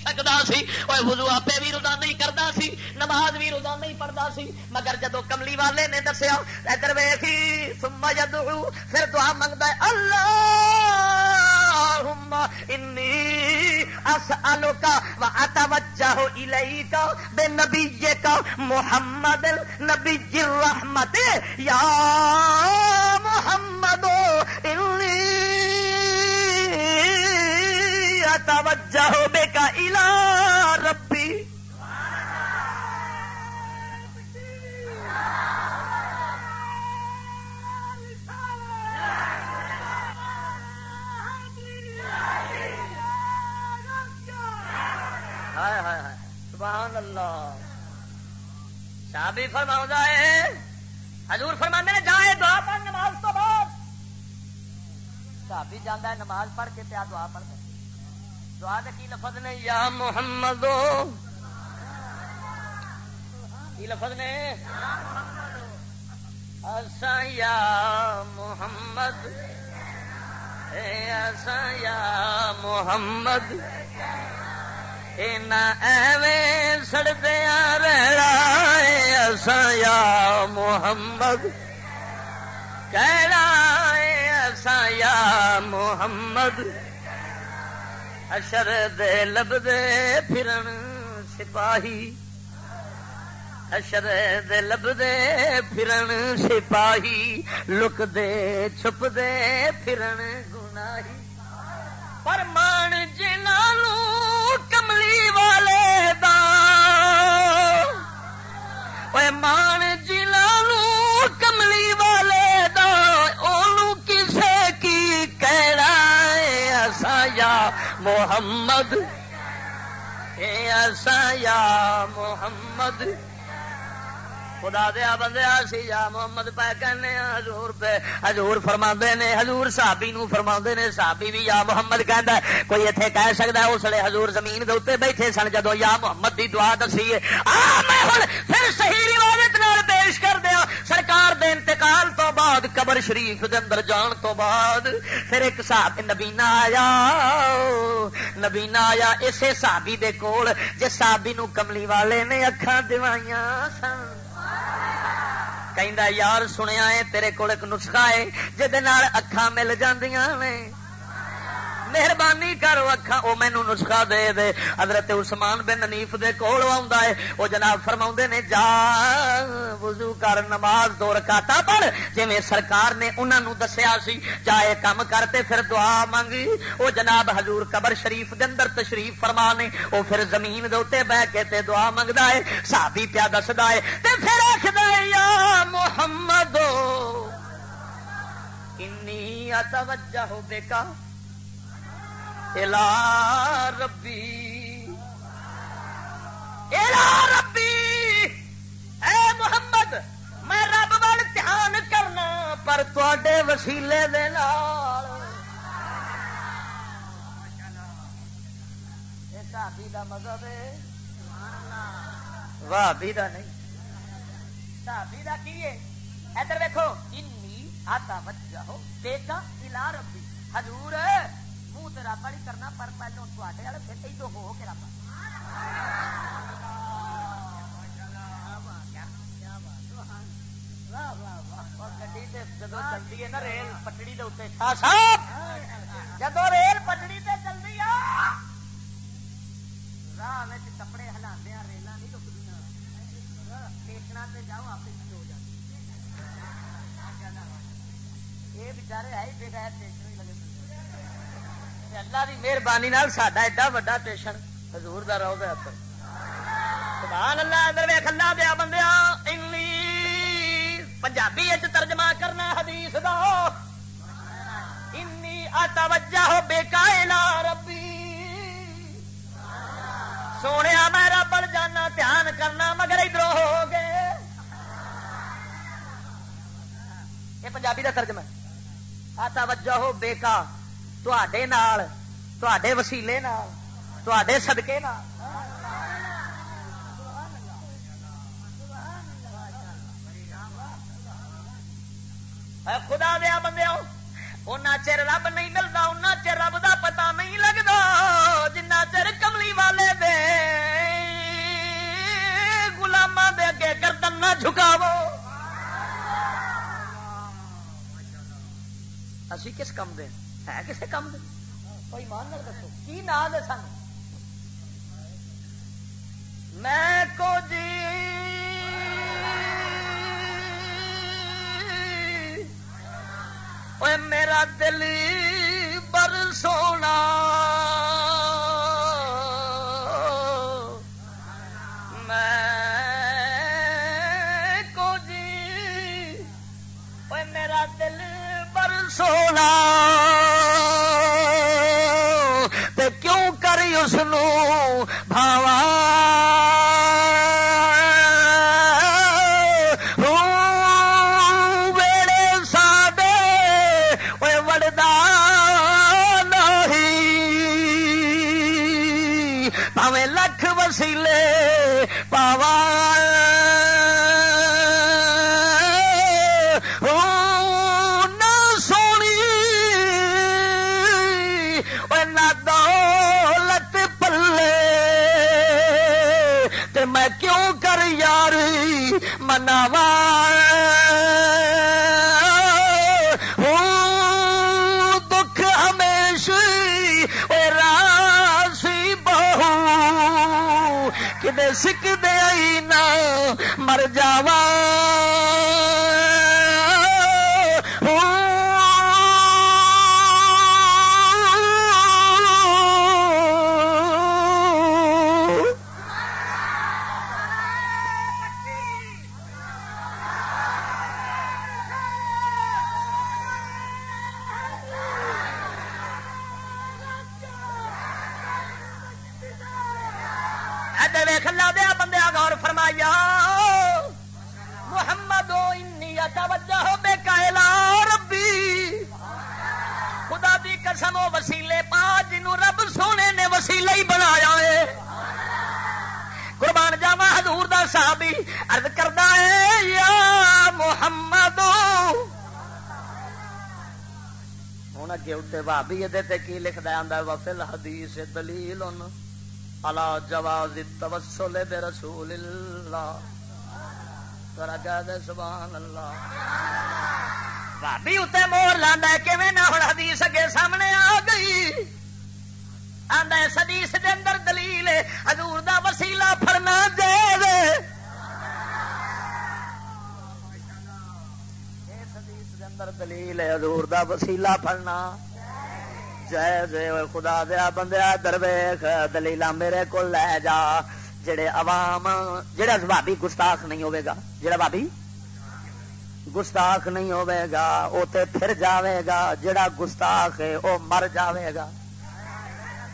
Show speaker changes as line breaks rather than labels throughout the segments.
سکتا سی وہ وضو آپ بھی روزانہ ہی کرتا سی نماز بھی روزانہ ہی پڑھتا سی مگر جدو کملی والے نے دسیا ادھر ویسی سما جد پھر دعا منگتا اللہ انی اسالو کا اتوجہ الیکا بے نبی کا محمد نبی الرحمت یا محمد توجہ بے کا الا ربی. سبحان اللہ. شابی فرما ہے حضور فرما نے جائے دعا پڑھ نماز تو بعد. شابی جانا ہے نماز پڑھ کے پیا دعا پڑھ دعا دے کی لفظ نے؟ یا محمد۔ کی لفظ نے؟ ایسا یا محمد۔ ایسا یا محمد۔ ایویں سڑدیا رہا ایسا یا محمد۔ کہنا ایسا یا محمد۔ اشر دے لبدے پھرن سپاہی۔ اشر دے لب دے پھرن سپاہی۔ لک دے چھپ دے پھرن گناہی۔ پر مان جنالو کملی والے دا۔ مان جنالو کملی والے محمد ایسا یا محمد خدا دیا بندیا سی یا محمد پہ کہنے حضور پہ، حضور فرما نے، حضور صحابی نو فرما نے، صحابی بھی یا محمد کہندا ہے، کوئی اتنے کہہ سکتا ہے، اس لیے حضور زمین دے اتنے بیٹھے سن جدو یا محمد دی دعا دسی ہے۔ میں ہوں پھر صحیح روایت نال پیش کر دیا سرکار دے انتقال تو بعد، قبر شریف دے اندر جان تو بعد، پھر ایک صاحب نبینا آیا۔ نبینا آیا اسے صحابی دے کول، جس صحابی نو کملی والے نے اکھاں دیوائیاں سن۔ کہ یار سنیا ہے تیرے کول ایک نسخہ ہے جہد اکھان مل جاندیاں نے۔ مہربانی کرو اکھا وہ مینو نسخہ دے دے۔ حضرت عثمان بن نیف دے کول آوندا آ وہ جناب فرما نے، جا وضو کر، نماز دو رکاتا پڑھ۔ جی سرکار نے انہوں دسیا سی جائے کم کرتے پھر دعا منگی وہ جناب حضور قبر شریف دے اندر تشریف فرما نے۔ وہ پھر زمین دے اتنے بہ کے تے دعا منگتا ہے۔ صحابی پیا دستا ہے۔ تے پھر آکھدا آخد یا محمد انی اتوجہ بے کا الا ربی الا ربی اے محمد، میں رب وال دھیان کرنا، پر تے وسیلے دے بھابی کا مذہب ہے۔ بھابی نہیں۔ بھابی کی ہے؟ ادھر دیکھو انی آتا بچا ہو دیکھا الا ربی۔ حضور منہ تو رب والی کرنا پر پہلے تے والے پھر ادو ہو کے رب جدو چلتی ہے نا ریل پٹڑی جب ریل پٹڑی سے چلتی ہے راہ کپڑے ہلا ریلان نہیں رکدیا اسٹیشن سے جاؤ آپ ہو جاتے یہ بچارے ہے بغیر اللہ کی مہربانی ساڈا ایڈا وا ٹیشن حضور دا رو گیا سبحان اللہ ادھر ویخ اللہ دیا بندیا پنجابی ترجمہ کرنا حدیث دا۔ انی اتوجہ ہو بے ربی۔ سونے میں رب جانا دھیان کرنا، مگر ادھر ہو گئے۔ یہ پنجابی کا ترجمہ آتا وجہ ہو بےکا تے وسیلے تے صدقے خدا دیا بندے اونا چر رب نہیں ملتا اونا چر رب کا پتا نہیں لگتا جنا چر کملی والے دے گلاماں دے اگے گردن نہ جھکاو اسی کس کم دے ہے کسے کام کوئی مان نہ دسو کی نا دے سن مر جاوا بھابی یہ کی لکھتا آتا وفل حدیث دلیل الا جواز توسل بے رسول اللہ۔ ترا کہہ دے، سبحان اللہ۔ بھابی اتنے مور لانا کیون نہ ہوں حدیث اگے سامنے آ گئی؟ آدھا اس حدیث دے اندر دلیل حضور دا وسیلہ فرنا دے دے دلیل حضور دا وسیلہ پڑھنا پڑنا خدا دیا بندیا درویخ دلیل میرے کو لے جا۔ جڑے عوام، جڑا بھابی گستاخ نہیں ہوئے گا، جڑا بھابی گستاخ نہیں ہوئے گا وہ تے پھر جاوے گا، جڑا گستاخ ہے وہ مر جاوے گا۔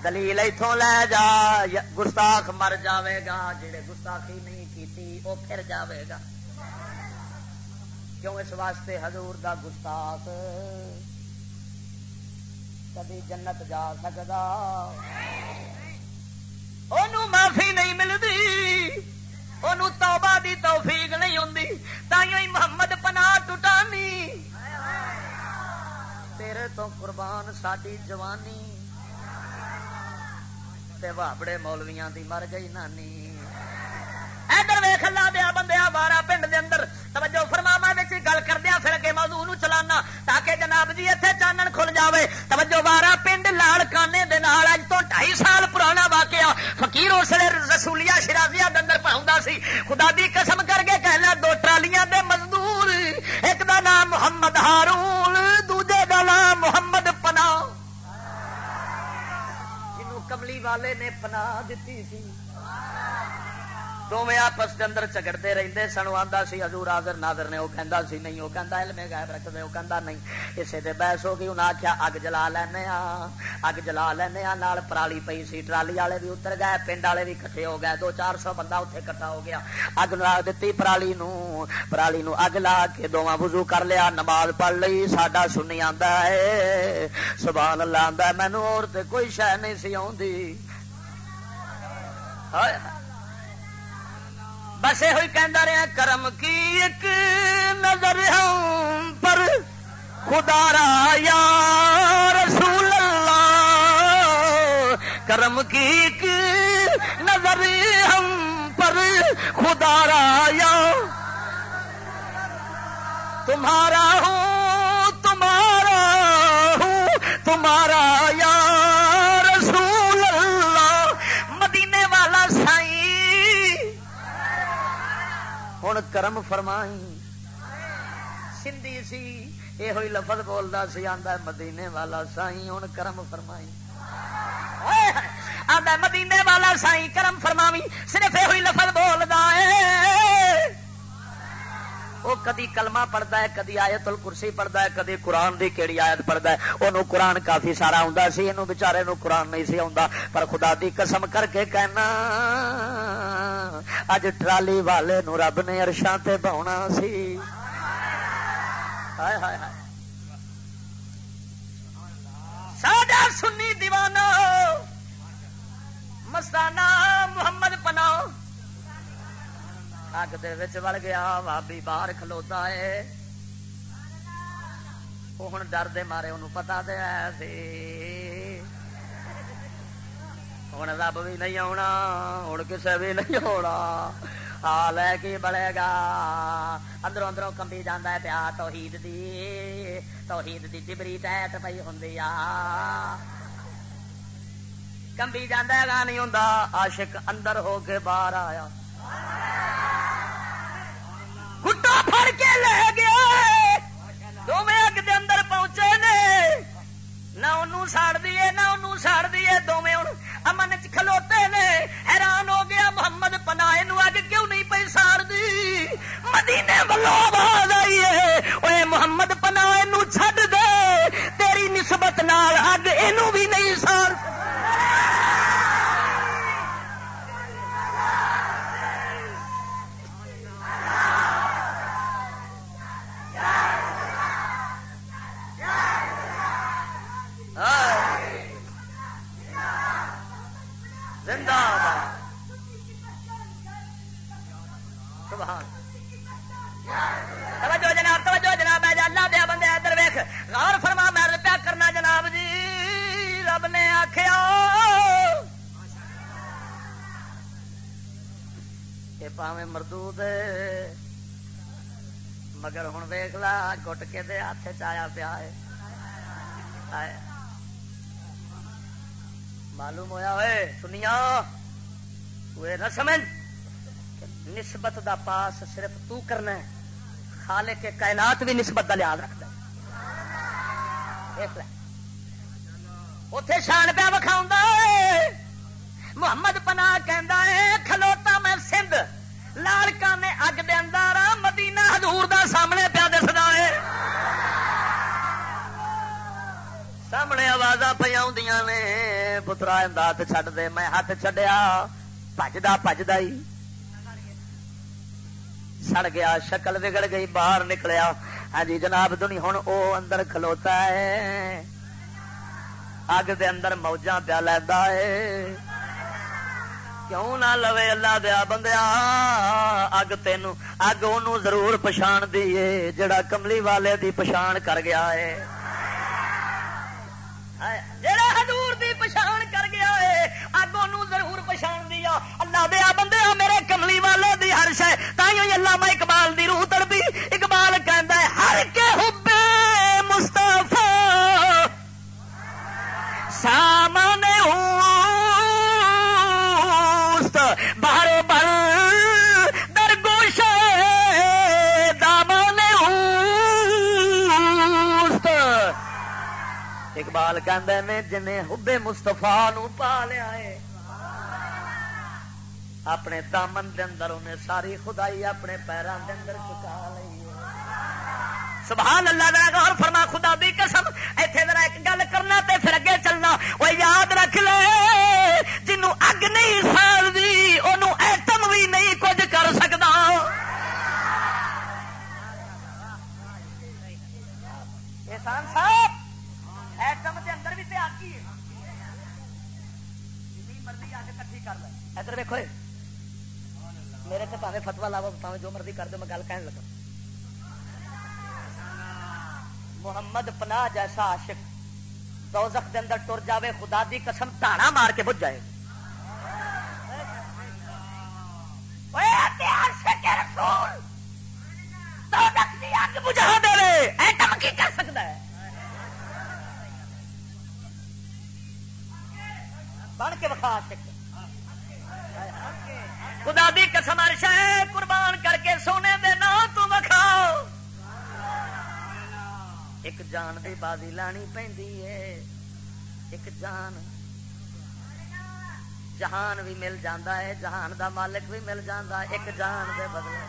دلیل اتوں لے جا گستاخ مر جاوے گا، جڑے گستاخی نہیں کیتی وہ پھر جاوے گا۔ کیوں اس واسطے حضور دا گستاخ؟ کدی جنت جا سکتا معافی نہیں ملتی توبہ دی توفیق نہیں ہوں تھی محمد پنا ٹوٹانی تیرے تو قربان ساری جوانی۔ بابڑے مولویاں دی مر گئی نانی۔ ادھر ویخ لا دیا بندیا بارہ پنڈ دے اندر۔ توجہ فرماوا گل کردیا پھر اگے موضوع چلانا تاکہ جناب جی اتنے چانن کھل جاوے۔ توجہ بارہ، پنڈ لال کانے دے نال اج تو ڈھائی سال پرانا واقعہ فقیر اس لیے رسولیا شرازیا اندر پاؤں سی۔ خدا دی قسم کر کے کہنا دو ٹرالیاں دے مزدور ایک دا نام محمد ہارون، دوجے دا نام محمد پنا جنوں کملی والے نے پناہ دیتی سی۔ دونوں آپس کے اندر چگڑتے رہتے سنو آتا سی حضور آدر نادر نے وہ کہہ سی نہیں وہ کہہ علم غائب رکھ دے وہ کہہ نہیں اسے دے بحث ہو گئی انہیں آخیا اگ جلا لینا اگ جلا لینا نال پرالی پی سی ٹرالی والے بھی اتر گئے پنڈ والے بھی کٹھے ہو گئے دو چار سو بندہ اتنے کٹھا ہو گیا اگ لا دیتی پرالی نو پرالی نو اگ لا کے دونوں وضو کر لیا نماز پڑھ لی ساڈا سنی آتا ہے سبحان اللہ آتا مینو اور کوئی شہ نہیں سی آتی بس یہ کہہ رہا کرم کی ایک نظر ہم پر۔ خدا را یا رسول اللہ، کرم کی ایک نظر ہم پر۔ خدا را یا تمہارا ہوں کرم فرمائی۔ سندھی سی یہ ہوئی لفظ بولتا سی آدھا مدینے والا سائی ہوں کرم فرمائی۔ آدھا مدینے والا سائی کرم فرماوی، صرف یہ ہوئی لفظ بولتا ہے۔ وہ کدی کلمہ پڑھتا ہے، کدی آیت الکرسی پڑھتا ہے، کدی قرآن دی کیڑی آیت پڑھتا ہے۔ وہ قرآن کافی سارا آتا سی یہ بچارے نو قرآن نہیں سی آتا پر خدا دی قسم کر کے کہنا اج ٹرالی والے نو رب نے ارشاں تے بہنا سی ہائے ہائے ہائے ساڈا سنی دیوانہ مستانہ محمد پناہ اگ وڑ گیا بابی باہر کھلوتا ہے وہ ہوں ڈر دے مارے انہوں پتا دیا ہوں رب بھی نہیں آنا ہوں کسے بھی نہیں ہونا ہال ہے کی بڑے گا اندروں اندروں کمبی جانا ہے پیا توحید دی توحید دی ڈبری ٹائٹ پی ہوں کمبی جانا گا نہیں ہوں عاشق اندر ہو کے باہر آیا گٹا پھڑ کے لے گیا دونوں اگ دے اندر پہنچے نے نہ انہوں ساڑ دیے نہ انہوں ساڑ دیے دونوں امن چ کھلوتے نے۔ حیران ہو گیا محمد پنا اگ کیوں نہیں پی سار دی مدینے ولو آواز آئی ہے۔ محمد پنا چھڈ دے۔ تیری نسبت نال اگ یہ بھی نہیں سار ساڑ مردود مگر ہوں ویخ لا گٹ کے دے ہاتھ چیا پیا ہے معلوم ہوا ہوئے سنیا نہ سمجھ نسبت دا پاس صرف تو کرنا ہے خالے کے کائنات بھی نسبت کا لحاظ رکھتا ہے اتے شان پیا وکھاؤ محمد پناہ پنا کہ کھلوتا میں سندھ لالکا نے اگ دے اندر مدینہ حضور دا سامنے پیا دسدا ہے۔ سامنے آواز پہ نے، پترا امداد چڈ دے، میں ہاتھ چڈیا بجدا بجدا ہی۔ سڑ گیا، شکل بگڑ گئی، باہر نکلیا۔ ہاں جی جناب دنی ہوں او اندر کھلوتا ہے۔ اگ دے اندر موجاں پیا لینا ہے۔ کیوں نہ لو اللہ دیا بندیا اگ تین اگ ان ضرور پچھان دیے جڑا کملی والے دی پچھان کر گیا ہے۔ جڑا حضور دی پچھان کر گیا ہے، اگ ان ضرور پچھان دیا۔ اللہ دیا بندے میرے کملی والے دی ہر شہ تھی اللہ میں اقبال دی روح تڑپی۔ اقبال کہہ ہر کے حبے مستفا سامنے ہوں اقبال کہ جن حبے مستفا نو پا لیا ہے۔ اپنے دامن دے اندر انہیں ساری خدائی اپنے پیروں دے اندر چکا لی سبحان اللہ دا غور فرما، خدا دی قسم، ایتھے ذرا ایک گل کرنا تے پھر اگے چلنا۔ وہ یاد رکھ لے، جنوں اگ نہیں سالدی اونوں ایٹم بھی نہیں کچھ کر سکدا۔ احسان صاحب ایٹم کے اندر بھی تے آکی ہے۔ مرضی آ کے کٹھی کر لے۔ ادھر ویکو میرے سے پاوے فتوا لاو پاوے جو مرضی کر دو میں گل کہن لگا۔ محمد پناہ جیسا عاشق، دوزخ دے اندر ٹر جاوے، خدا دی قسم تاڑا مار کے بج جائے۔ رسول، دوزخ دی آگ بجھا دے۔ ایٹم کی کر سکتا ہے؟ بن کے بخا سکے خدا دی قسم ہے قربان کر کے سونے دے نا تو بکھاؤ ایک جان دی بازی لانی پہ ایک جان جہان بھی مل جاتا ہے، جہان دا مالک بھی مل جاتا ہے، ایک جان دے بدلے۔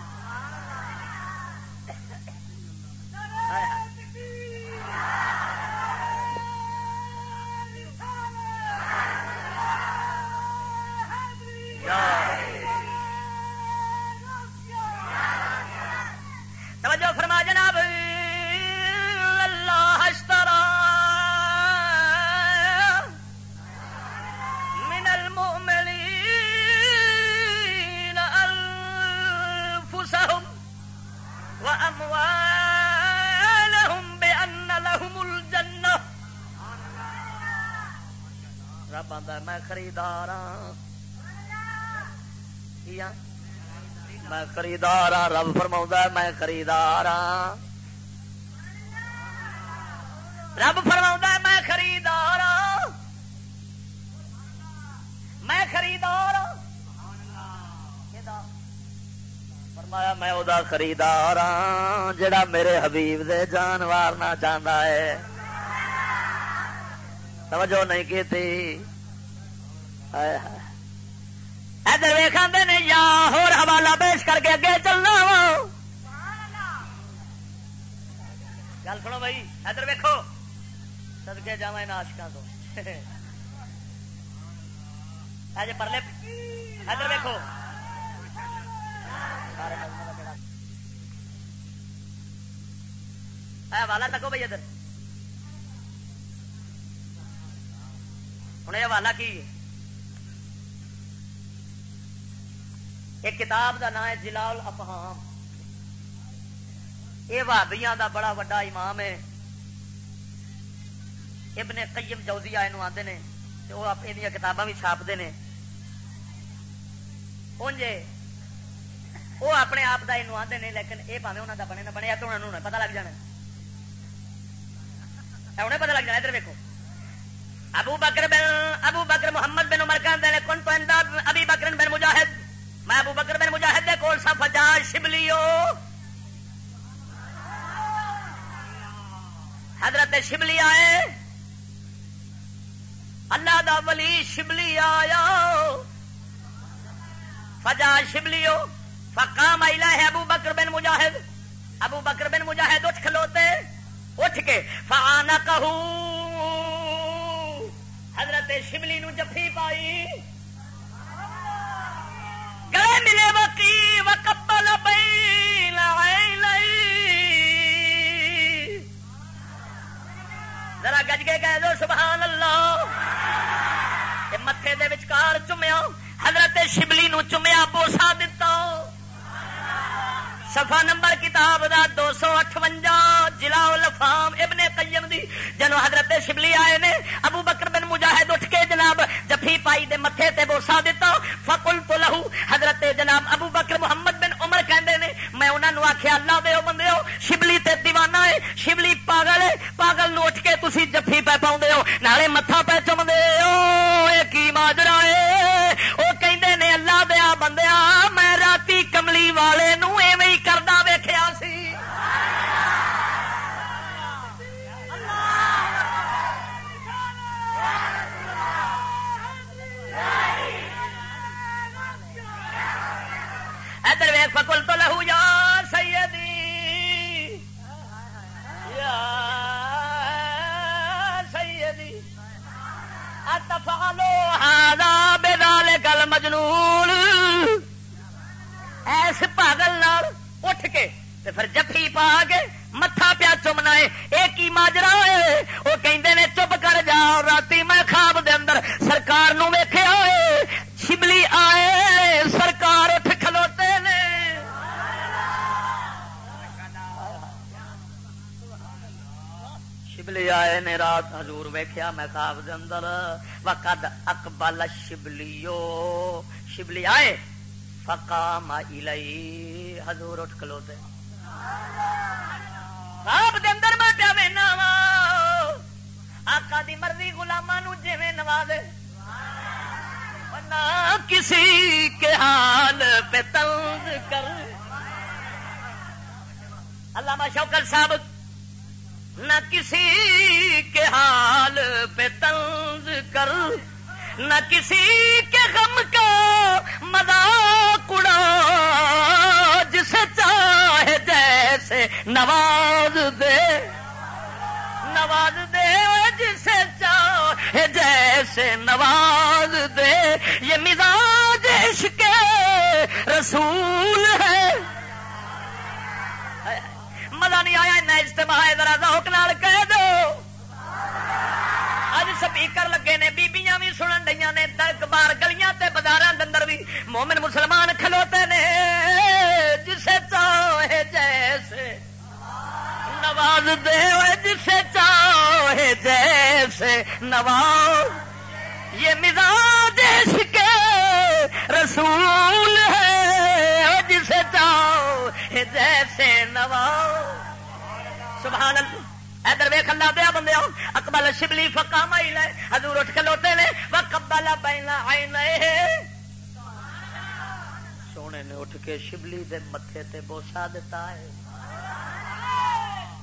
رب فرما میں خریدار ہاں۔ رب فرما میں خریدار ہاں۔ میں خریدار ہاں۔ فرمایا، میں وہ خریدار ہاں جڑا میرے حبیب دے جانوار نہ چاہتا ہے۔ توجہ نہیں کی ادھر ویخ نے یا ہور حوالہ پیش کر کے اگے چلنا وا۔ گل سنو بھائی، ادھر ویکو سدکے جا آشکا تو۔ اج پرلے ادھر ویکو والا تکو بھائی ادھر۔ ہوں یہ والا کی ایک کتاب دا نام ہے جلال افہام۔ یہ بھابیاں دا بڑا وڈا امام ہے۔ ابن قیم جوزیا یہ آتے ہیں وہ یہ کتاباں بھی چھاپتے ہیں انجے وہ اپنے آپ کا یہ آتے ہیں لیکن یہ پاوے انہوں کا بنے نہ بنے تو انہوں نے پتا لگ جانا۔ انہیں پتا لگ جانا، ادھر ویکو ابو بکر بن، ابو بکر محمد بن عمر کہتے ہیں کن تو ابھی بکر بن مجاہد میں ابو بکر بن مجاہد دے کول سا فجا شبلیو۔ حضرت شبلی آئے۔ اللہ دا ولی شبلی آیا۔ فجا شبلیو۔ فقام ایلا ہے ابو بکر بن مجاہد۔ ابو بکر بن مجاہد اٹھ کھلوتے۔ اٹھ کے فانا کہ حضرت شبلی نو جفی پائی۔ شبلی نو چومیا بوسا دتا۔ سفا نمبر کتاب دا دو سو اٹھوجا جلا لفام ابن قیم دی۔ جنو حضرت شبلی آئے نے، ابو بکر بن مجاہد اٹھ کے جناب جفی پائی دے متے تے بوسا دیتا فکل تو لہو، حضرت جناب ابو بکر محمد بن عمر کہندے نے، میں انہوں نے آخیا اللہ دے بندے ہو شبلی تے دیوانہ ہے شبلی پاگل ہے پاگل نو اٹھ کے تسی جفی پہ پاؤں ہو۔ نالے متھا پہ پا کے متھا پیا چومنا ہے۔ ایک ہی ماجرا ہے؟ وہ کہندے نے چپ کر جاؤ رات میں خواب دے اندر سرکار نو ویخیا ہوئے۔ شبلی آئے، سرکار اٹھ کھلوتے نے۔ شبلی آئے نے، رات حضور ویخیا میں خواب دے اندر۔ وقد اکبل شبلیو شبلی آئے، فقام الی حضور اٹھ کھلوتے۔ خواب دے اندر میں پیا وینا وا آقا دی مرضی گلاما جی نوازے۔ کسی کے حال پہ تنز کر۔ علامہ شوکت صاحب، نہ کسی کے حال پہ تنز کر۔ نہ کسی کے غم کا مذاق اڑا۔ جیسے نواز دے۔ نواز دے جسے چاہے جیسے نواز دے۔ یہ مزاج عشق رسول ہے۔ مزہ نہیں آیا نہ اجتماع ذرا ذوق نال کہہ دے سپیکر لگے نے، بیبیاں بھی سنن ڈیاں نے، درک بار گلیاں تے بازاراں دے اندر بھی مومن مسلمان کھلوتے نے۔ جسے چاہے جیسے، نواز دے جسے چاہے جیسے، نواز۔ یہ مزاج کے رسول ہے جسے چاہے جیسے، نواز۔ سبحان اللہ۔ ادھر ویخ اللہ دیا بندے اکبل شبلی فکا مائی لے۔ حضور اٹھ کلوتے نے۔ وہ کبلا پہنا آئی سونے نے اٹھ کے شبلی دے متے تے بوسا دیتا ہے۔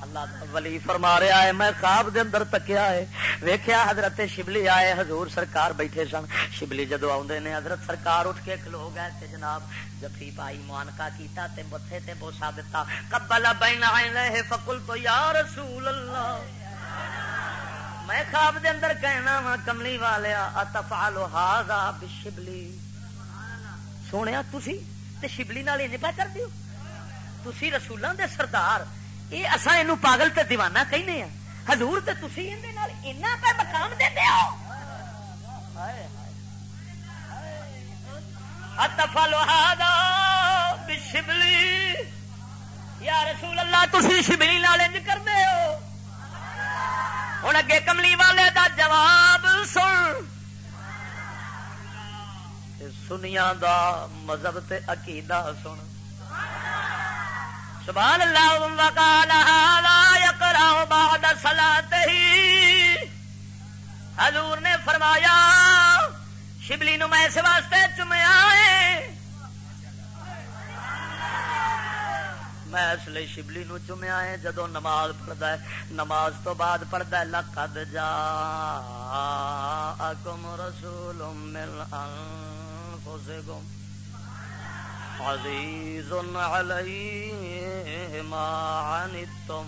اللہ ولی فرما رہا ہے، میں خواب دے اندر تکیا ہے۔ ویخیا حضرت شبلی آئے، حضور سرکار بیٹھے سن۔ شبلی جدو آدھے نے، حضرت سرکار اٹھ کے کھلو گئے تے جناب جفی پائی موانکا کیتا تے متے تے بوسا دیتا کبلا بین آئے فکل تو یا رسول اللہ۔ میں خواب دے اندر کہنا وا، کملی والیا اتفالو ہاضا بشبلی. سونے تھی تے شبلی نال انج پہ کر دیو؟ تسی رسولوں دے سردار یہ اصا یہ پاگل تے دیوانہ کہنے ہیں حضور تے تسی اینا پہ مقام دے ہو۔ اتفالو ہاضا بشبلی۔ یا رسول اللہ، تسی شبلی نال انج کرتے ہو۔ ہوں اگے کملی والے دا جواب سن سنیا دا مذہب تے عقیدہ سن سبحان اللہ وقال هذا يقرا بعد صلاته حضور نے فرمایا شبلی نو میں اس واسطے چمیا ہے میں اس لیے شبلی نو چومیا ہے، جدو نماز پڑھتا ہے، نماز تو بعد پڑھتا ہے، لقد جا کم رسول مل انفسکم عزیز علیہ ما عنتم،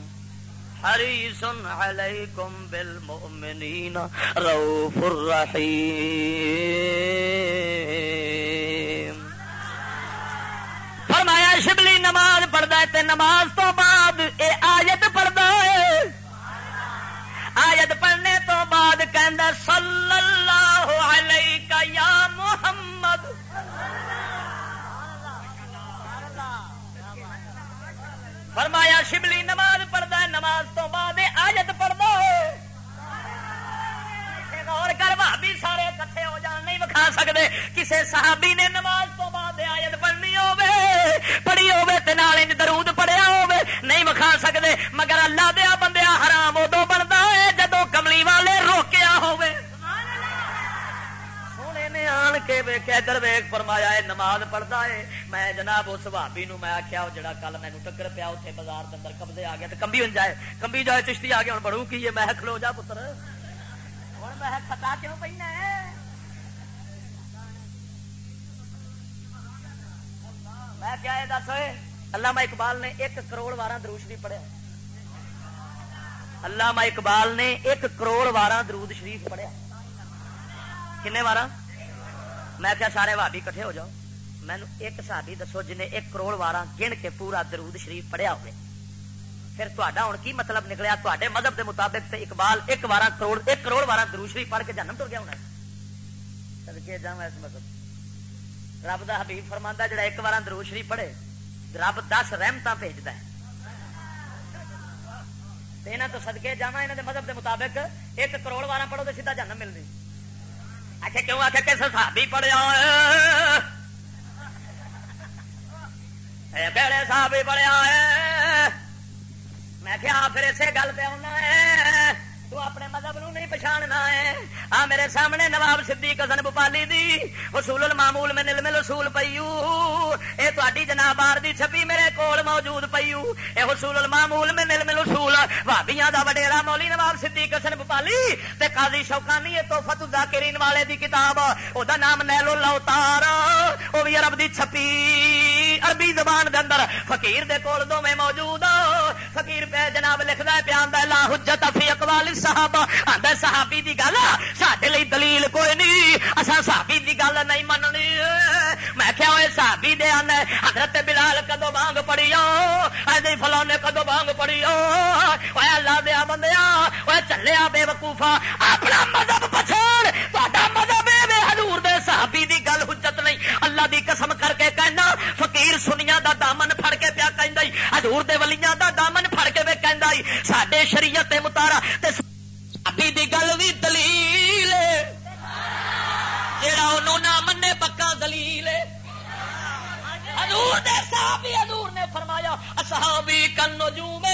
حریص علیکم بالمؤمنین روف الرحیم۔ شبلی نماز پڑھتا ہے نماز تو بعد اے آیت پڑھتا ہے۔ آیت پڑھنے تو بعد کہندا صلی اللہ علیہ یا محمد. فرمایا، شبلی نماز پڑھتا ہے، نماز تو بعد آیت پڑھتا ہے۔ غور کر بھابی سارے کٹھے ہو جان نہیں وکھا سکتے کسی صحابی نے نماز تو بعد آیت پڑھنی ہوے پڑھی ہوے تے نال انج درود پڑھیا ہوے نہیں وکھا سکتے مگر اللہ دیا بندیا حرام ادو بنتا ہے جدو کملی والے روکیا ہوے آن کے ادھر ویگ فرمایا ہے نماز پڑھتا ہے۔ میں جناب اس بھابی نو میں آخیا جڑا کل مینو ٹکر پیا اتنے بازار کے اندر قبضے آ گیا تو کمبی ہو جائے۔ کمبی جائے، چشتی آ گیا ہوں بڑھوں کی ہے؟ میں کھلو جا، پتر۔ ہوں میں خطا کیوں پہنا ہے؟ میں کیا یہ دس ہوئے؟ علامہ اقبال نے ایک کروڑ بارہ دروش بھی پڑھیا علامہ اقبال نے ایک کروڑ بارہ درود شریف پڑھیا کنے بارہ میں کیا سارے بھابی کٹھے ہو جاؤ مینو ایک سابی دسو جنہیں ایک کروڑ بارہ گن کے پورا درود شریف پڑھیا ہوئے۔ پھر تا ہوں کی مطلب نکلیا؟ تے مذہب کے مطابق تے اقبال ایک بارہ کروڑ، ایک کروڑ بارہ دروشری پڑھ کے جنم تر گیا ہونا سدکے جا اس مذہب۔ رب دا حبیب فرما جڑا ایک بار دروشری پڑھے، رب دس رحمت بھیجتا ہے۔ یہاں تو سدکے جا یہاں کے مذہب کے مطابق ایک کروڑ بارہ پڑھو تو سیدھا جنم ملنی آخر کیوں؟ آخر کس صحابی پڑھیا بیڑے صحابی پڑھیا ہے میں کیا پھر اسے گل پہ آنا ہے۔ تو اپنے مذہب نو نہیں پچھاڑنا ہے۔ آ میرے سامنے نواب صدیق حسن بپالی دی اصول المعمول میں نلم اصول پیو اے تہاڈی جناب بار دی چھپی میرے کول موجود پیو اے اصول المعمول میں نلم اصول۔ بھابیاں دا وڈیرا مولی نواب صدیق حسن بپالی تے قاضی شوکانی اے توفت الذاکرین والے دی کتاب۔ او دا نام نیل الاوتار او وی عرب دی چھپی عربی زبان دے اندر۔ فقیر دے کول دوویں موجود۔ فقیر پہ جناب لکھدا ہے بیان دا لا حجت فی اقوال صحابہ آندا صحابی دی گل ساڈے لئی دلیل کوئی نہیں۔ اساں صحابی دی گل نہیں مننی۔ میں کیا ہوئے، صحابی دے آنے حضرت بلال کدو بانگ پڑی اے فلانے کدو بانگ پڑی اے اللہ دیا بندیا اے چلیا بے وقوفا اپنا مذہب پچھاڑ۔ تہاڈا مذہب اے حضور دے صحابی دی گل حجت نہیں۔ اللہ دی قسم کر کے کہنا، فقیر سنیا دا دامن کے پیا کہندا حضور دے ولیاں دا دامن پھڑ کے وے کہندا ساڈے شریعت متارا تے ابھی دی گل بھی دلیل جڑا انہوں نہ منے پکا دلیل حضور دے صحابی، حضور نے فرمایا، اصحابی کن نجوم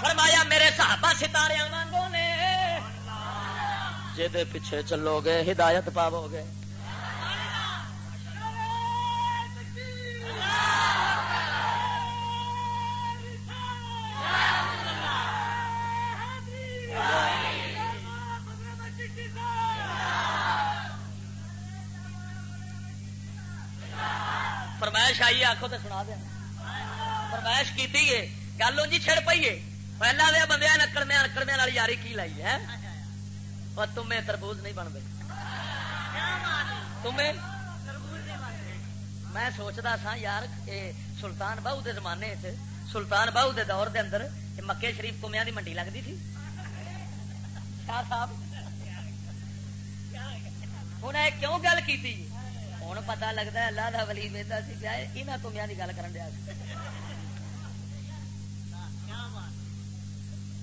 فرمایا، میرے صحابہ ستارے وانگو نے۔ جے پیچھے چلو گے، ہدایت پاو گے۔ آخو دیا فرمائش کی گل جی چھڑ پیے پہلا دیا بندے نکڑمے نکڑمے والی یاری کی لائی ہے؟ اور تمہیں تربوز نہیں بن گئی تمہیں میں سوچتا سا یار سلطان بہو دے زمانے سلطان بہو دے دور دے اندر مکے شریف کمیا دی منڈی لگتی تھی شاہ صاحب ہوں کیوں گل کی ہوں پتا لگتا ہے اللہ کا ولی ویدا سی پیا یہاں کمیا کی گل کر دیا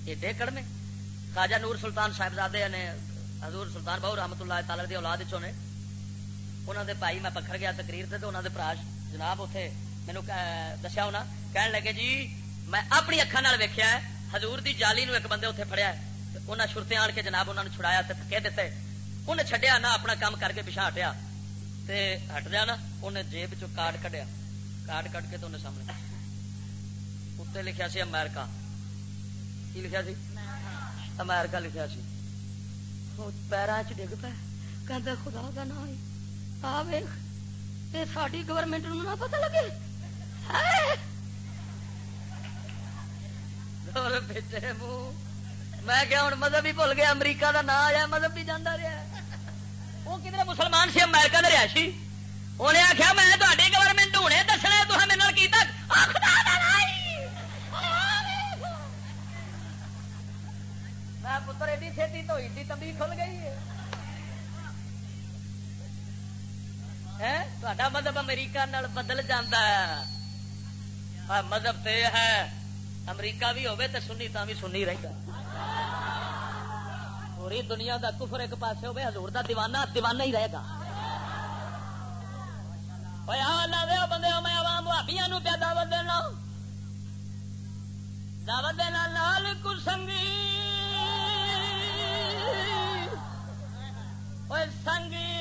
ایڈے کڑمے خواجہ نور سلطان صاحبزادے نے حضور سلطان بہو رحمت اللہ تعالی دی اولاد چو نے انہوں دے بھائی میں پکھر گیا تقریر سے تو انہوں دے پراش جناب اتنے مینو دسیا ہونا کہن لگے جی میں اپنی اکھان ویکیا ہے حضور دی جالی نو ایک بندے اتنے فڑیا ہے انہیں شرتے آن کے جناب انہوں نے چھڑایا کہہ دیتے انہیں چڈیا نہ اپنا کام کر کے پچھا ہٹیا تے ہٹ جا نا انہیں جیب چ کارڈ کڈیا۔ کارڈ کٹ کے تو انہیں سامنے۔ اتنے لکھا سی امیرکا کی لکھا سی؟ امیرکا لکھا سی۔ پیروں چ ڈگ پہ کہ خدا کا نا آ ویخ یہ ساری گورنمنٹ نہ پتا لگے۔ میں کیا ہوں مذہب ہی بھول گیا امریکہ کا نام آیا مذہب بھی جانا رہا وہ کدھر مسلمان سی امیرکا کے رہائشی؟ انہیں آخیا میں تاری گورنمنٹ ہونے دسنا تو میرے کی میں پتر، ایڈی چھتی تو ایڈی تمبی کھل گئی ہے۔ تا مذہب امریکہ بدل جانا ہے۔ مذہب تو ہے۔ امریکہ بھی ہوے تو سنی تا بھی سنی رہتا پوری دنیا دا کفر ایک پاس ہوئے، حضور دا دیوانہ دیوانہ ہی رہے گا۔ بندے، میں عوام بھابیا نو پیا دعوت دینا۔ دعوت دینا لال کسنگی سنگی۔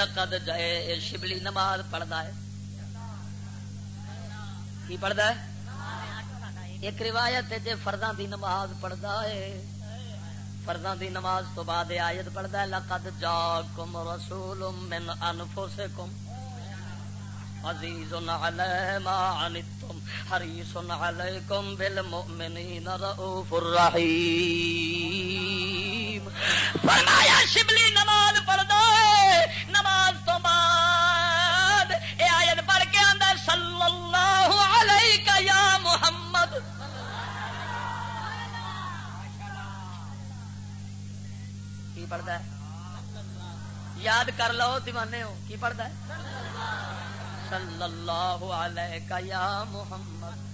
لقد جائے شبلی نماز پڑھتا ہے۔ کی پڑھتا ہے؟ ایک روایت جی فرداں دی نماز پڑھتا ہے۔ فرداں دی نماز تو بعد آیت پڑھتا ہے، لقد جا کم رسول من انفسکم عزیز علی ما عنتم، حریص علیکم بالمؤمنین رؤوف الرحیم۔ فرمایا، شبلی نماز پڑھ پڑھتا ہے؟ یاد کر لو دیوانے ہو، کی پڑھتا ہے؟ صلی اللہ علیہ کا یا محمد۔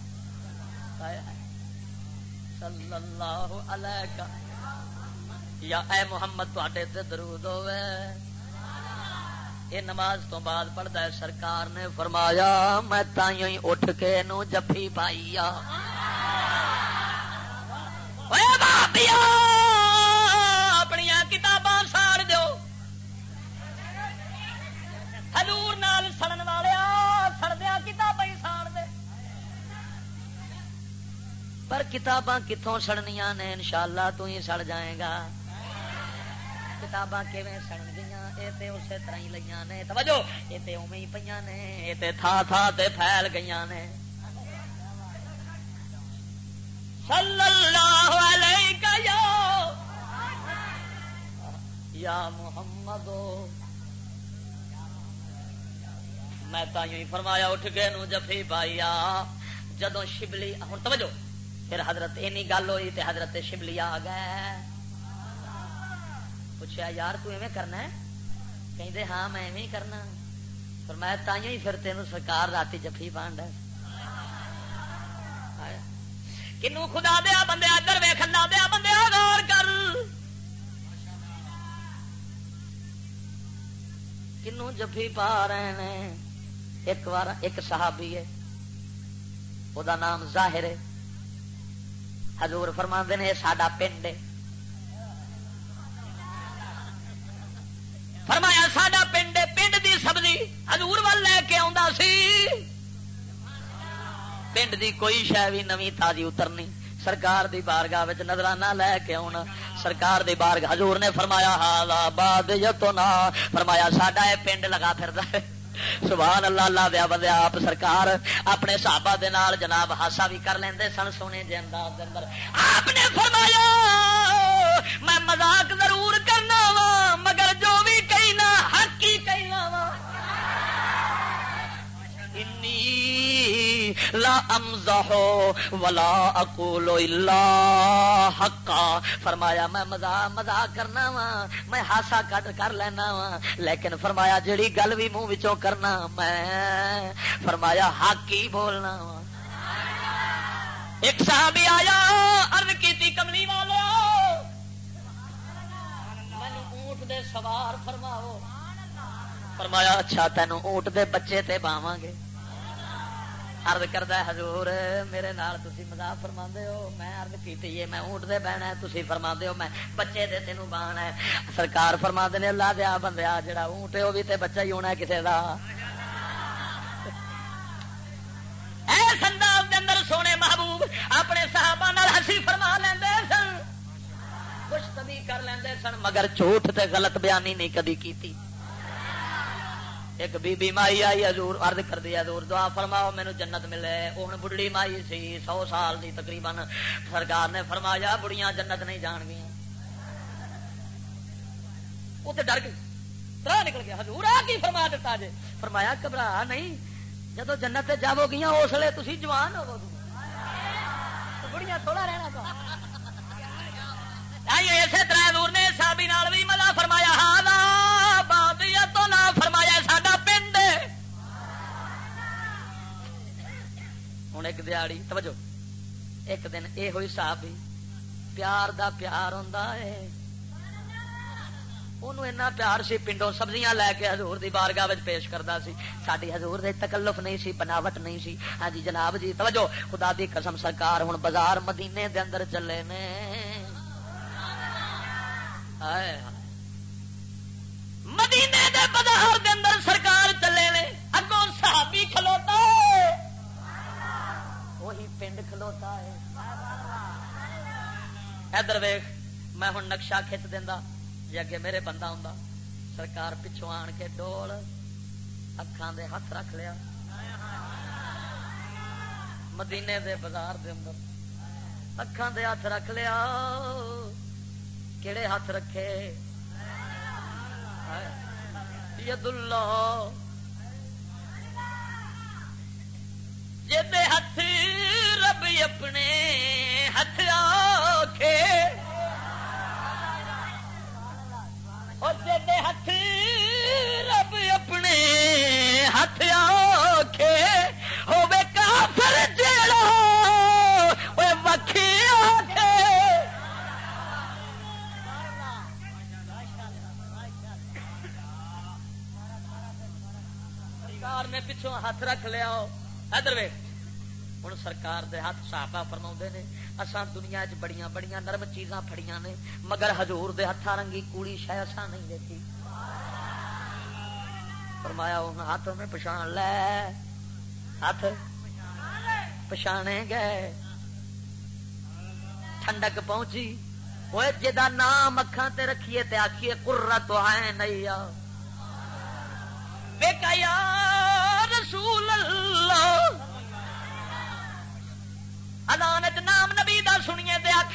صلی اللہ علیہ۔ کا یا اے محمد تے درود ہوئے یہ نماز تو بعد پڑھتا ہے، سرکار نے فرمایا، میں تائیوں ہی اٹھ کے نو جفی پائی اپنی پر کتاباں کتوں سڑنیا نے؟ انشاءاللہ تو ہی سڑ جائے گا۔ کتاباں کیویں سڑ گیا یہ تو اسی طرح ہی لیا نے۔ توجہ! یہ تو اوے ہی پہ نے۔ یہ تو تھا تھا تے پھیل گئی نے۔ صلی اللہ علیہ یا محمد! میں تھی فرمایا، اٹھ کے نو جفی پائی جدو شبلی، ہوں، توجہ! پھر حضرت اینی گل ہوئی تے حضرت شبلی آ گئے۔ پوچھا یار، تو ایویں کرنا ہے؟ کہ ہاں میں ایویں کرنا پر میں تائیوں ہی پھر تین سرکار رات جفی پانڈ کنو خدا دیا بندے ادھر ویخ دیا بندے غور کر۔ کنو جفی پا رہے ہیں ایک بار ایک صحابی ہے۔ وہ نام ظاہر ہے۔ حضور فرما نے ساڈا پنڈ فرمایا، ساڈا پنڈ پنڈ دی سبزی حضور وال لے کے آ پنڈ دی کوئی شہ بھی نوی تازی اترنی۔ سرکار دی بارگاہ نظرانہ لے کے آنا سرکار دی بارگاہ، حضور نے فرمایا ہاں باد فرمایا، ساڈا یہ پنڈ لگا پھر سبحان اللہ اللہ دیا بندے، آپ سرکار اپنے صحابہ دے نال جناب ہاسا بھی کر لیندے سن سونے جے انداز دے اندر۔ آپ نے فرمایا، میں مذاق ضرور کر لا امزح ولا اقول الا حقا۔ فرمایا، میں مزاح مزاح کرنا وا میں ہاسا کٹ کر لینا وا لیکن فرمایا جڑی گل بھی منہ وچوں کرنا، میں فرمایا، حق ہی بولنا وا ایک صحابی آیا، عرض کیتی، کملی والا اونٹ دے سوار فرماؤ۔ فرمایا اچھا تینوں اونٹ دے بچے تے باواں گے۔ ارد کرتا حضور، میرے نال تسی مزاق فرما ہو، میں ارد کی میں اونٹ دے بہنا تسی فرما ہو، میں بچے دے تینوں بان ہے. سرکار فرما نے، اللہ دیا بندیا جڑا اونٹ ہے بھی تے بچہ ہی ہونا کسی کا اندر سونے محبوب اپنے صحابہ ہسی فرما لیندے سن کچھ کبھی کر لیندے سن، مگر جھوٹ تے غلط بیانی نہیں کبھی کیتی۔ ایک بی بی مائی آئی حضور عرض کر دیا حضور دعا فرماؤ، مینو جنت ملے۔ ہوں بڑھڑی مائی سی، سو سال دی تقریباً سرکار نے فرمایا بڑیاں جنت نہیں جان گیا وہ تو ڈر گئی۔ ترا نکل گیا۔ حضور آ کی فرما دیتا جی فرمایا، گھبرا نہیں۔ جدو جنت جاو گیا اس لیے تھی جوان ہو بڑیاں تھوڑا رہنا تو۔ اسی طرح دور نے سابی نال بھی مزہ فرمایا۔ ہوں ایک دیہڑی توجہ ایک دن یہ ہوئی صاحب پیار دا پیار ہوں اینا پیار سی پنڈوں سبزیاں لے کے حضور دی بارگاہ پیش کرتا سی ساری حضور دے تکلف نہیں سی بناوٹ نہیں سی ہاں جی جناب جی توجہ خدا دی قسم سرکار ہوں بازار مدینے دے اندر چلے نے مدینے دے بازار دے اندر سرکار وہی پنڈ کھلوتا ہے ادھر ویخ میں ہوں نقشہ کھچ دینا جی اگے میرے بندہ ہوں سرکار پچھوں آن کے ڈول اکھان دے ہاتھ رکھ لیا مدینے دے بازار دے اندر اکھان دے ہاتھ رکھ لیا کہڑے ہاتھ رکھے ید اللہ جے ہاتھ رب اپنے ہاتھ آکھے جے ہاتھ رب اپنے ہاتھ آکھے ہوے کافر جیڑا وہ وکھی آکھے سرکار نے پچھوں ہاتھ رکھ لیا ادھر وے ہوں سرکار دے ہاتھ صحابہ فرما نے اسان دنیا چ بڑی بڑی نرم چیزاں فڑیاں نے، مگر حضور دے ہاتھ رنگی کوڑی شہ اسان نہیں دیکھی۔ فرمایا، ان ہاتھوں میں پچھان لے۔ ہاتھ پچھانے گئے ٹھنڈک پہنچی۔ وہ جا نام اکھان تے رکھیے تے آخیے کرا تو آئے نہیں آ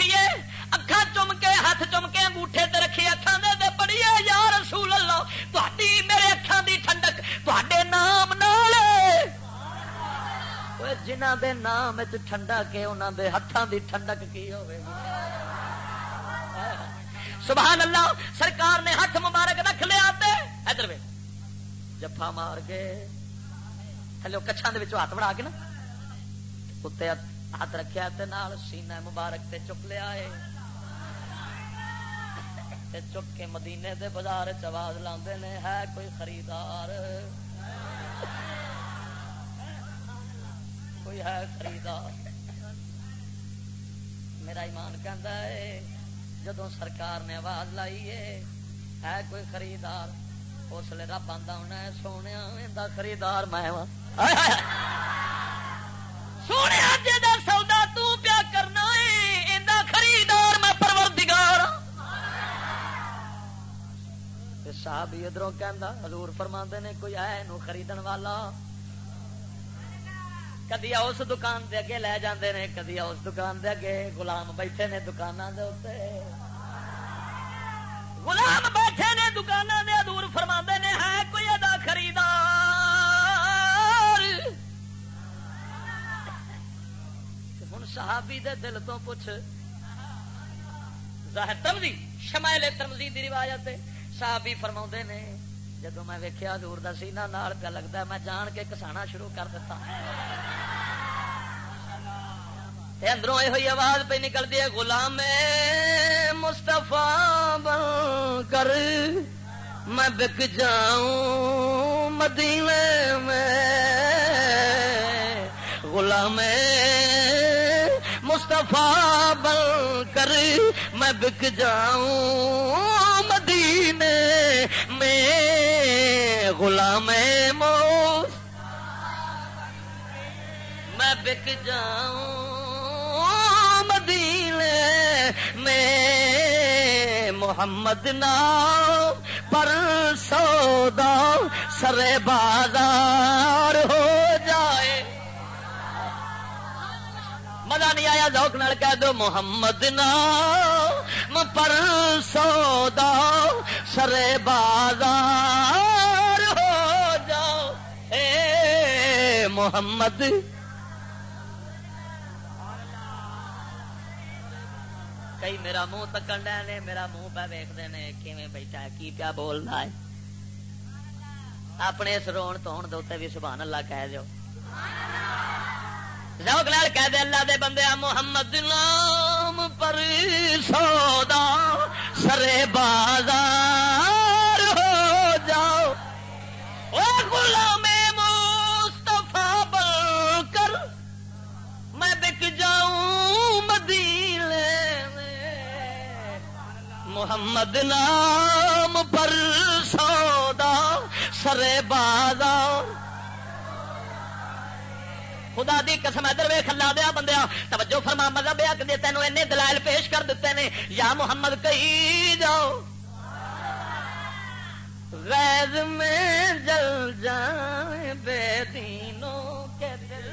سنیے تے آخیے اکھا چم کے ہاتھ چم کے انگوٹھے تے رکھیے اکھان دے تے پڑھیے، یا رسول اللہ تھی میرے اکھان دی ٹھنڈک تے نام نال۔ جنہ دے نام ٹھنڈا کے انہوں دے ہاتھوں دی ٹھنڈک کی ہوے سبحان اللہ، سرکار نے ہاتھ مبارک رکھ لیا ادھر جفا مار کے، ہلو کچھان ہاتھ بڑھا کے نا، اتنے ہاتھ رکھا سینا مبارک تے چک لیا ہے چک کے مدینے دے بازار چواز لاندے نے، ہے کوئی خریدار؟ کوئی ہے خریدار؟ میرا ایمان کہہ ہے جدو سرکار نے آواز لائی ہے ہے کوئی خریدار؟ اس لیے رب آتا ہونا سونے خریدار میں سونے صاحب ادھر حضور فرما نے کوئی ہے نو خریدن والا؟ کدی اس دکان دے اگے لے جاندے نے، کدی اس دکان دے اگے۔ غلام بیٹھے نے دکان دے غلام بیٹھے نے دکان دے ادور فرما نے ہے کوئی ادا خریدار؟ صحابی دے دل تو پوچھ، ظاہر تمزی، شمائل تمزی دی روایت صحابی فرما نے جدو میں ویکیا دور دا سینہ نال پہ لگتا میں جان کے کسانا شروع کر دیتا ہاں. اندروں یہ ہوئی آواز پہ نکلتی ہے، غلام مستفا بن کر میں بک جاؤں مدینے میں، غلام مستفا بن کر میں بک جاؤں مدینے میں غلام مو میں بک جاؤں مدینے میں محمد نام پر سودا سر بازار ہو جائے۔ مزہ نہیں آیا، ذوق نال کہہ دو، محمد نام پر سودا سر بازار ہو جاؤ۔ اے محمد۔ کئی میرا منہ تکن ڈے نے، میرا منہ پہ ویکتے ہیں کیون بیٹھا کی پیا بولنا ہے؟ اپنے اس رون تو بھی سبحان اللہ کہہ دو روک لال کہہ دے اللہ دے بندے محمد نام۔ پر سودا، سرے بازار ہو جاؤ۔ او غلام مصطفیٰ بن کر میں بک جاؤں مدینے میں۔ محمد نام پر سودا، سرے بازار۔ خدا دی قسم ادھر وے کھلا دیا بندیا، توجہ فرما، مذہب ہے، تینوں اینے دلائل پیش کر دیتے ہیں یا محمد کہی جاؤ۔ غیظ میں جل جائیں بے دینوں کے دل۔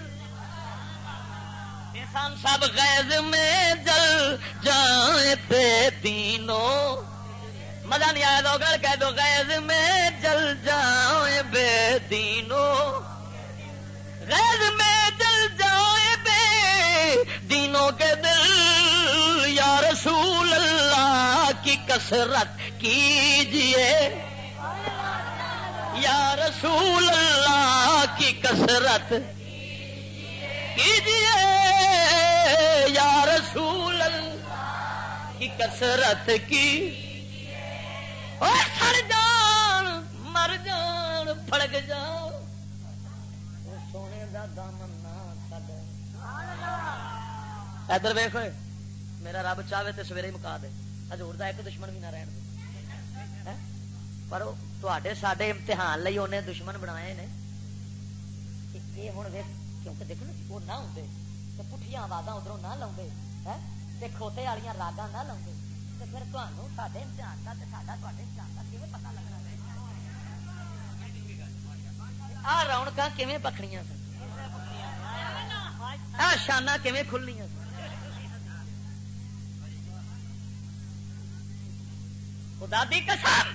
انسان سب غیظ میں جل جائیں بے دینوں۔ مزہ نہیں آیا تو کہہ دو، غیظ میں جل جائیں بے دینوں۔ غیظ میں جل جائیں بے دینوں کے دل، یا رسول اللہ کی کسرت کیجیے۔ یا رسول اللہ کی کسرت کیجیے یا رسول اللہ کی کسرت کی سر جان مر جان پڑک جان سونے کا دامن ادھر ویخ میرا رب چاہے تو سویرے مکا دے۔ ہزور کا ایک دشمن بھی نہ رہن دے۔ پر تے سڈے امتحان لی انہیں دشمن بنائے نے۔ یہ ہوں کیونکہ دیکھو نا وہ نہ ہوں تو پٹھیا آواز ادھر نہ لاؤ کھوتے والی راگا نہ لاؤ تو پھر تمہوں سارے امتحان کا ساڈا تے امتحان کا کیون پتا لگنا؟ آ رونق کیون پکڑی سن؟ آ، شانہ کیون کھلنی سن خدا دی قسم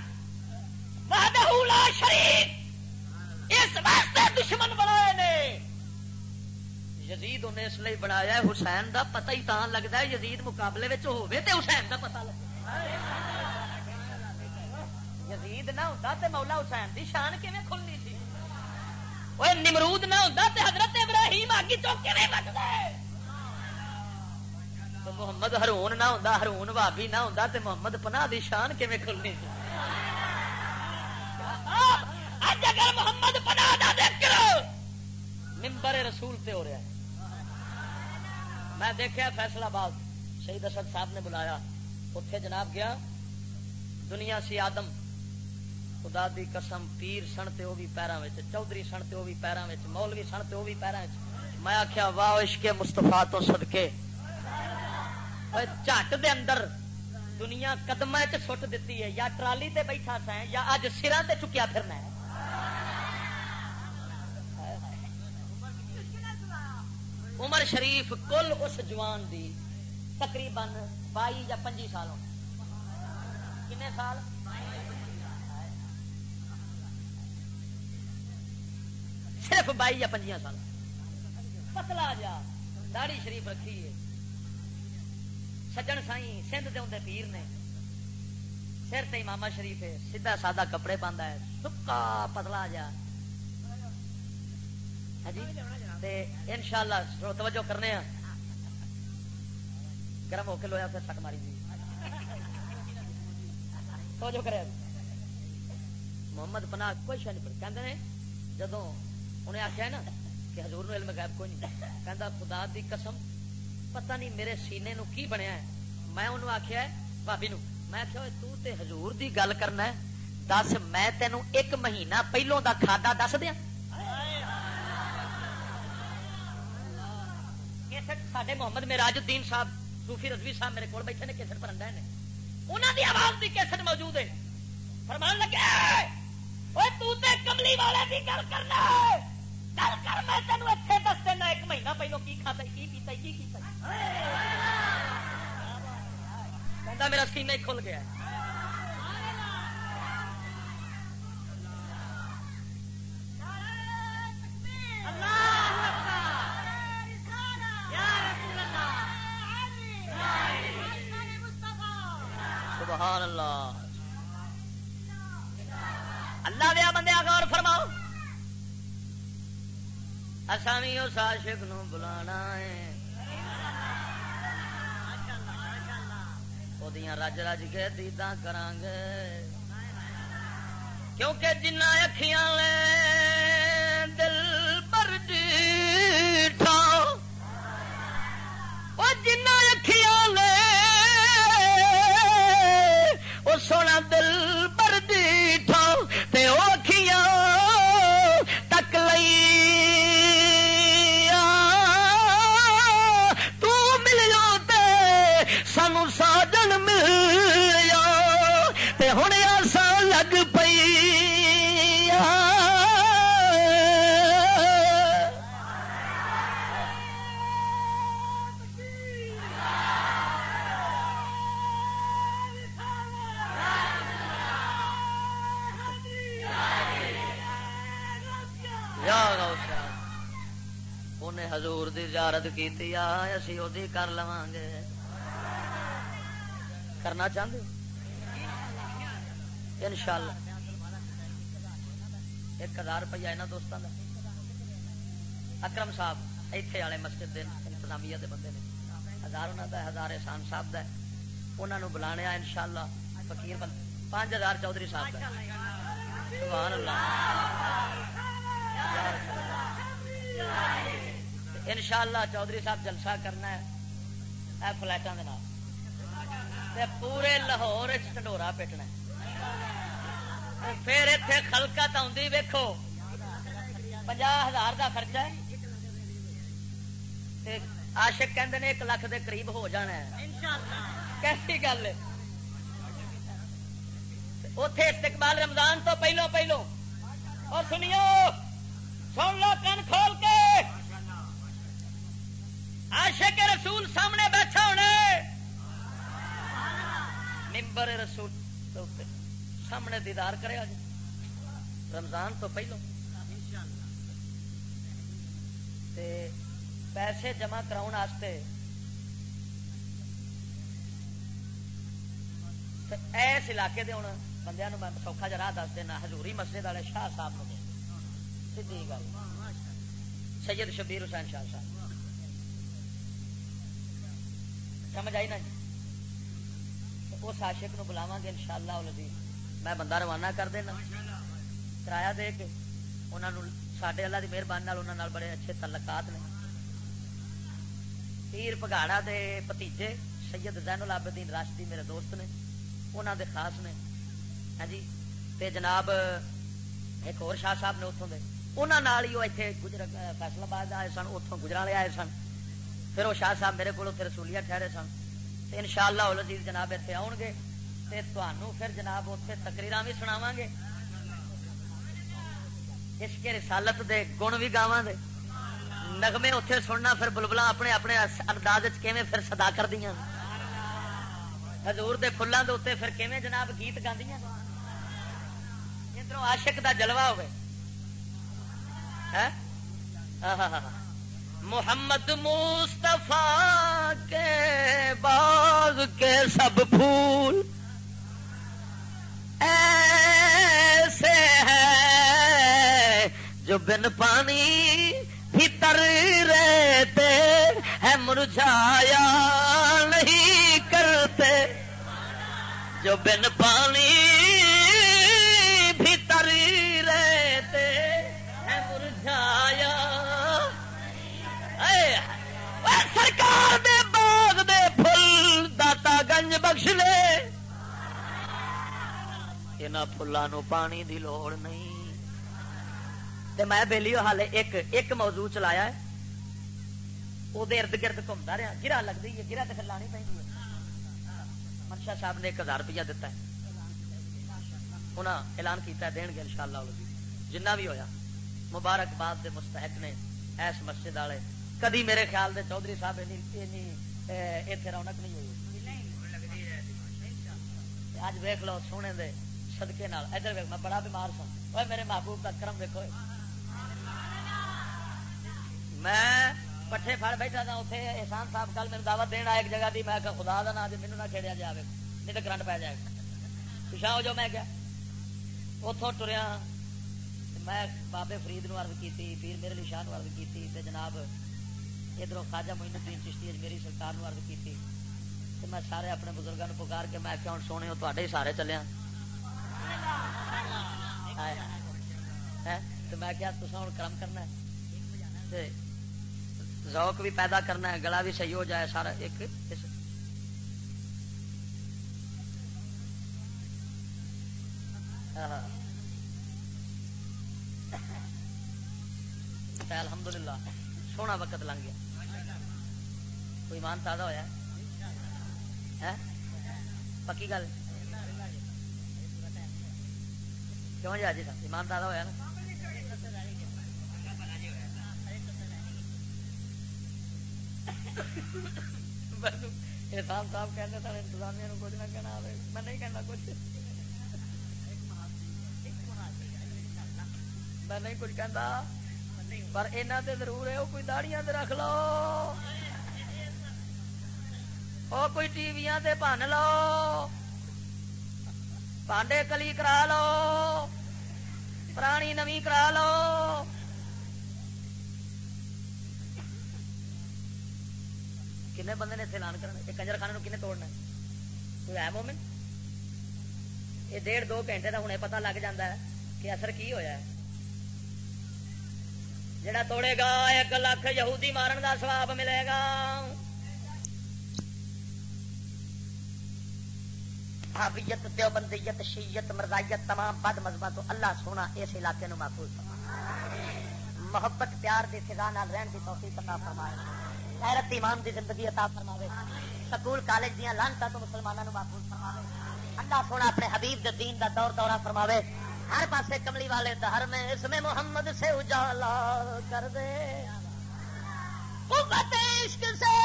شریف اس واسطے دشمن بنائے نے۔ یزید انہیں اس لیے بنایا حسین دا پتہ ہی تاں لگتا ہے، یزید مقابلے ہوے تے حسین دا پتہ لگتا یزید نہ ہوتا تے مولا حسین دی شان کیویں کھلنی سی؟ وہ نمرود نہ ہوتا تے حضرت ابراہیم آگی چوک کیویں بچتا ہے محمد ہرون نہ ہوتا ہرون بھابی نہ ہوتا تے محمد پناہ دی شان کیویں کھلنی اج اگر محمد پنا دا ذکر ممبر رسول تے ہو رہا ہے میں دیکھا فیصلہ آباد شہید اسد صاحب نے بلایا اتے جناب گیا دنیا سی آدم خدا دی قسم پیر سن تے وہ بھی پیروں میں چودھری سن تے وہ بھی پیروں میں مولوی سن تے وہ بھی پیروں میں آخیا واہ عشق مستفا تو سدکے جٹ دے اندر دنیا قدم سٹ دیتی ہے، یا ٹرالی تے بیٹھا سا یا اج سرا تے چکیا پھرنا ہے۔ عمر شریف کل اس جوان دی تقریباً بائی یا پنجی سال ہو کنے سال؟ صرف بائی یا پنجیا سال پتلا جا داڑی شریف رکھی ہے۔ سجن سائی سندھ دے ہوں پیر نے۔ سر تے ماما شریف ہے، سیدھا سادہ کپڑے پانا ہے۔ سکا پتلا جا۔ ہاں جی ان شاء اللہ توجہ کرنے ہیں گرم ہو کے لویا پھر سٹ ماری جی توجہ کرے۔ محمد پناہ کوئی شہ نہیں پڑ کہ جدو انہیں آخیا نا کہ حضور نو علم غیب کوئی نہیں۔ کہ خدا دی قسم، پتہ نہیں میرے سینے نو کی بنیا ہے۔ میں انہوں آخیا بھابی نو، میں آخیا تو تے حضور دی گل کرنا ہے۔ دس، میں تینوں ایک مہینہ پہلوں دا کھادا دس دیا۔ سڈے محمد میراج الدین صاحب، صوفی رضوی صاحب میرے کو بیٹھے نے، کیسٹ پر انڈا نے۔ انہوں دی آواز دی کیسٹ موجود ہے۔ فرمان لگے تو تے کملی والے دی گل کرنا ہے۔ گل کر میں تینوں اتنے دس دینا ایک مہینہ پہلو کی کھاتا کی پیتا کی کیتا کہتا میرا سینہ کھل گیا اس عاشق نو بلانا ہے۔ رج رج کے دیدا کران گے۔ کیونکہ جنہ اکھیاں لے حضور کی اسی وہ کر لو گے کرنا چاہتے ان شاء اللہ ایک ہزار روپیہ یہاں دوستوں کا اکرم صاحب اتنے والے مسجد دے انتظامیہ دے بندے نے ہزار انہوں کا ہزار احسان صاحب کا انہوں نے بلا ان شاء اللہ فکیر بند پانچ ہزار چودھری صاحب کا سبحان اللہ ان شاء اللہ چودھری صاحب جلسہ کرنا ہے۔ فلائٹوں کے پورے لاہور چنڈورا پیٹنا پھر اتنے خلکت آدھی ویکو پنجا ہزار کا خرچہ آشک کہ ایک لاکھ دے قریب ہو جانا ہے۔ کیسی گل اتے استقبال رمضان تو پہلو پہلو۔ اور سنیو سن لو کن کھول کے۔ عاشق رسول سامنے بیٹھا ہونے ممبر رسول سامنے دیدار کرے آج رمضان تو پہلو۔ تے پیسے جمع کراؤن کراؤ ایس علاقے دے ہوں بندے میں سوکھا جا راہ دس دینا۔ ہزوری مسجد والے شاہ صاحب نو سیدھی گل۔ سید شبیر حسین شاہ صاحب۔ سمجھ آئی نا جی؟ اس آشک نو بلاوا گے ان شاء اللہ میں بندہ روانہ کر دینا۔ کرایہ دے کے انہوں سڈے اللہ کی مہربانی بڑے اچھے تعلقات نے۔ پیر پگاڑا دے پتیجے سید زین العابدین راشدی میرے دوست نے انہوں دے خاص نے۔ ہاں جی؟ تے جناب، ایک اور شاہ صاحب نے اتوں دے۔ انہوں ہی وہ اتنے گجر فیصلہ باد آئے سن اتوں گجرا والے آئے سن۔ پھر وہ شاہ صاحب میرے کو رسولیاں ٹھہرے سن۔ تو ان شاء اللہ لذیذ جناب اتنے آؤ گے۔ تو پھر جناب اتنے تقریر بھی سناو گے۔ اس کے رسالت دے گن بھی گاواں دے۔ نغمے اتنے سننا پھر بلبلا اپنے اپنے انداز پھر سدا کر دیا ہزور کے فلوں کے اتنے پھر کیویں جناب گیت گاندیاں۔ ادھر عاشق دا جلوہ ہوئے ہاں؟ ہاں ہاں محمد مصطفیٰ کے باغ کے سب پھول ایسے ہیں جو بن پانی بھی تر رہتے ہیں، مرجھایا نہیں کرتے، جو بن پانی بخش لے۔ یہاں فلوں پانی دی لوڑ نہیں۔ تے میں بہلی ہالے ایک ایک موضوع چلایا ہے۔ وہ ارد گرد گھومتا رہا۔ گرا لگتی ہے، گرا تو لانی پہ منشا صاحب نے ایک ہزار روپیہ دتا ہے۔ انہیں اعلان کیا دین گے ان شاء اللہ جی۔ جنہ بھی ہویا۔ مبارکباد دے مستحق نے ایس مسجد والے۔ کدی میرے خیال دے چودھری صاحب اتنے رونق نہیں ہوئی۔ اج ویک لو سونے دے سدکے ادھر ویک میں بڑا بیمار سا وہ میرے محبوب کا کرم دیکھو میں پٹھے پھڑ بیٹھا تھا اتنے احسان صاحب کل میرے دعوت دین ایک جگہ دی۔ میں خدا کا نام مینو نہ کھیڑیا جائے نہیں تو کرنٹ پی جائے۔ گا پچھا ہو جو میں کیا اتوں ٹریا۔ میں بابے فرید نو عرض کی پیر میرے لیے شاہ عرض کی جناب ادھر خواجہ معین الدین چشتی میری سرکار عرض کی میں سارے اپنے بزرگوں کو پکار کے میں کیا سونے ہو تے سارے چلیا میں کیا ہوں کرم کرنا ذوق بھی پیدا کرنا ہے گلا بھی صحیح ہو جائے سارا ایک الحمد للہ سونا وقت لنگ گیا کوئی ایمان تازہ ہوا پکی گل۔ کیوں جی جی ایمان تازہ ہوا نا؟ احسان صاحب کہتے سر انتظامیہ نو کچھ نہ کہنا آئے میں نہیں کہنا کچھ۔ میں نہیں کچھ کہتا پر اینا تے ضرور ہے وہ کوئی داڑیاں تے رکھ لو۔ وہ کوئی ٹی وی بن لو۔ پانڈے کلی کرا لو۔ پرانی نوی کرا لو۔ کنے بندے نے اعلان کرنا یہ کنجر خانے کنے توڑنا کوئی ہے مومن؟ یہ ڈیڑھ دو گھنٹے کا ہوں پتا لگ جاتا ہے کہ اثر کی ہویا ہے۔ جڑا توڑے گا، ایک لاکھ یہودی مارن کا سواب ملے گا۔ بھابیت دیوبندیت شیت مرزائیت تمام بد مذہبہ تو اللہ سونا اس علاقے نو محفوظ محبت، پیار دی فضا نال رہن دی توفیق عطا فرمائے۔ غیرت ایمان دی زندگی عطا فرماوے۔ سکول، کالج دیاں لانتا تو مسلمانوں محفوظ فرماوے۔ اللہ سونا اپنے حبیب دے دین دا دور دورہ فرماوے۔ ہر پاسے کملی والے دہر میں اس میں محمد سے اجالا کر دے۔ قوت عشق سے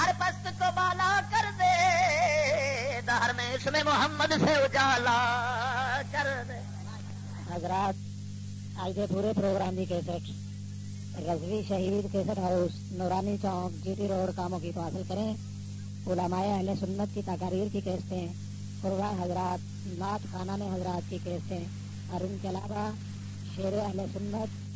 ہر پست کو بالا کر دہر میں اس میں محمد سے اجالا کر دے۔
حضرات، آج کے پورے پروگرام کی کیسٹ رضوی شہید کیسٹ ہاؤس، نورانی چوک جی ٹی روڈ کاموں کی تو حاصل کریں۔ علماء اہل سنت کی تقاریر کی کیسٹیں قربا حضرات، نعت خانہ حضرات کی کیسٹیں اور ان کے علاوہ شیر اہل سنت